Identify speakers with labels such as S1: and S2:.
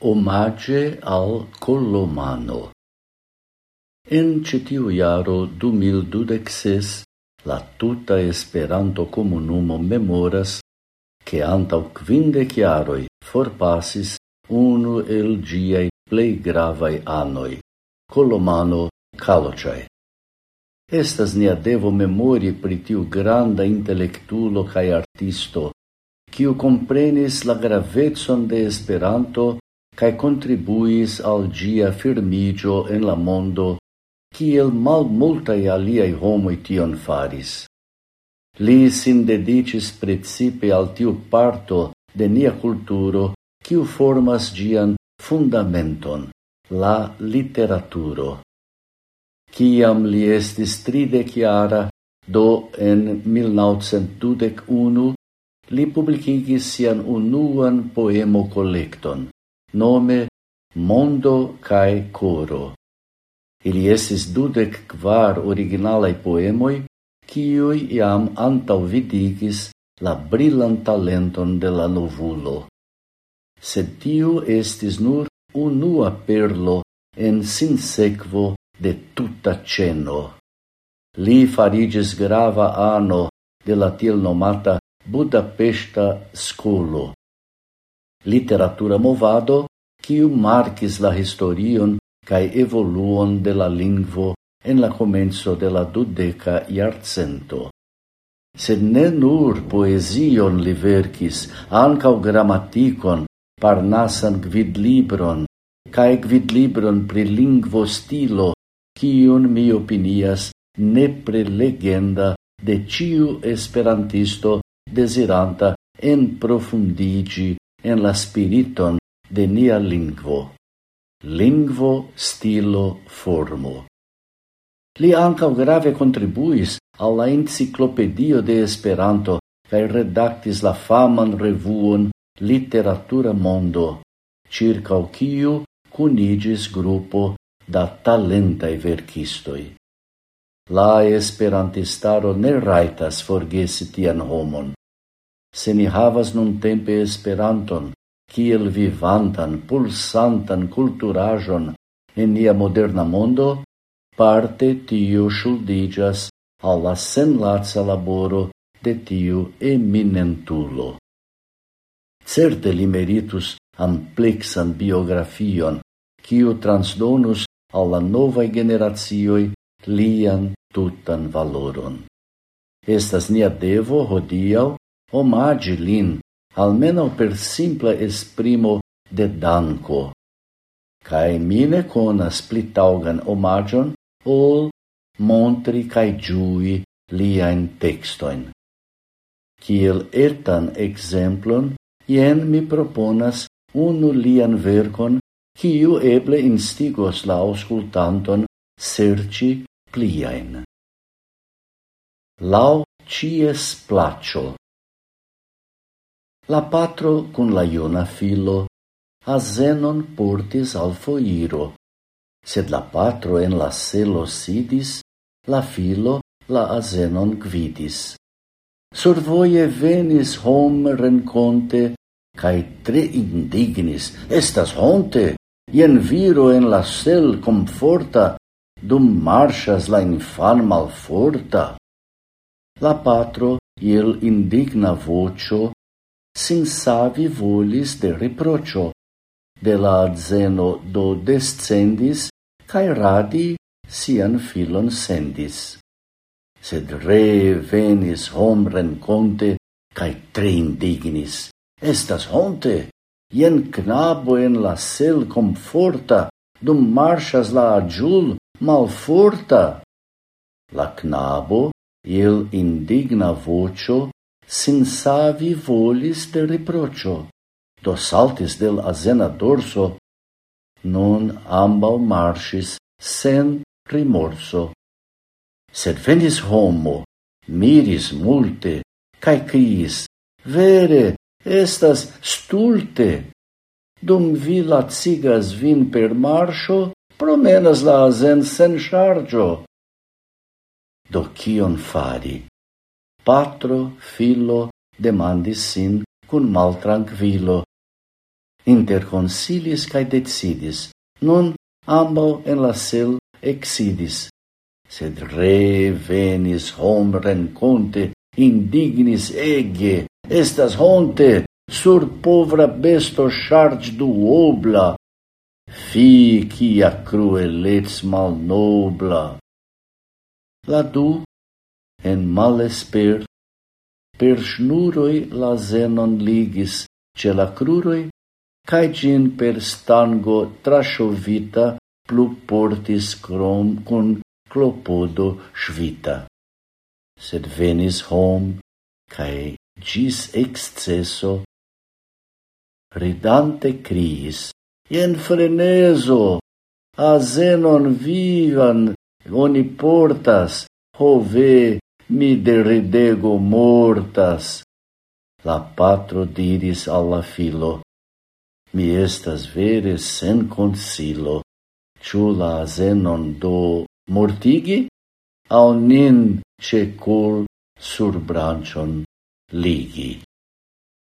S1: Omage al Colomano En citiu iaro 2026, la tuta Esperanto comunumo memoras che antau quindec jaroi forpasis unu el giai plei gravai anoi, Colomano Calociae. Estas nia devo memori pri tiu granda intellectulo cae artisto, quiu comprenis la gravetson de Esperanto cae contribuis al gia firmigio en la mondo kiel mal multae aliai homoi tion faris. Li sin dedicis principe al tiu parto de nia culturo kiu formas gian fundamenton, la literaturo. Ciam li estis trideciara, do en 1921, li publicigis sian unuan poemo collecton nome Mondo cae Coro. Ili estis dudec quar originalai poemoi, kiui iam antauvidigis la brilan talenton de la novulo. Sed tiu estis nur unua perlo en sinsequo de tuta ceno. Li farigis grava ano de la tiel nomata Budapesta scolo, literatura movado, quiu markis la historion cae evoluon de la lingvo en la comenzo de la dudeca iarcento. Sed ne nur poesion li vercis, ancau grammaticon, parnasan gvidlibron, cae gvidlibron pri lingvo stilo, cion mi opinias nepre legenda de ciu esperantisto desiranta en profundigi en la spiriton de nia lingvo, lingvo, stilo, formo. Li ancau grave contribuis alla enciclopedio de Esperanto cae redactis la faman revuon Literatura Mondo, circa quiu cunigis gruppo da talentai verkistoi. La esperantistaro ne raitas forgesi tian homon, se ni havas nun tempe Esperanton, kiel vivantan, pulsantan culturajon en nia moderna mondo, parte tio shuldigas alla senlatsa laboro de tiu eminentulo. Certe li meritus amplexan biografion, kiu transdonus alla novae generatioi lian tutan valoron. Estas nia devo hodiau omagi lin, almeno per simple esprimo de danco. Cae mine conas plitaugan omagion ol montri cae giui liain textoin. Ciel etan exemplon, ien mi proponas unu lian vercon, ciu eble instigos la auscultanton serci pliain. Lau cies placio La patro cun la iona filo azenon portis al foiro, sed la patro en la selo sidis, la filo la azenon gvidis. Survoie venis hom renconte, cae tre indignis, estas honte, ien viro en la sel comforta, dum marchas la infan malforta. La patro, iel indigna vocio, sin savi volis de riproĉo, de la zeno do descendis cae radi sian filon sendis. Sed re venis homren renconte, cae tre indignis. Estas honte, jen knabo en la sel comforta, dum marchas la adjul malforta. La knabo, il indigna vocio, sin savi volis de riprocio, do saltis del azena dorso, nun ambau marcis sen rimorso. Sed venis homo, miris multe, cae criis, vere, estas stulte. Dum vi lacigas vin per marcio, promenas la azen sen chargio. Do cion fari? patro filo demandis sin cun maltranquilo. Interconsilis cae decidis, nun ambo en la sel exidis. Sed re venis hom renconte, indignis ege, estas honte, sur povra besto charge du obla, fi quia cruelets mal nobla! La du en malesper, per snuroi la zenon ligis ce la cruroi, cae gin per stango traŝovita plu portis crom cun clopodo svita. Sed venis hom, cae gis exceso, ridante criis, Ien freneso, a zenon vivan oni portas, ho ve, mi de redego mortas. La patro diris alla filo, mi estas vere sen consilo, ciu la zenon do mortigi, au nin ce col sur brancion ligi.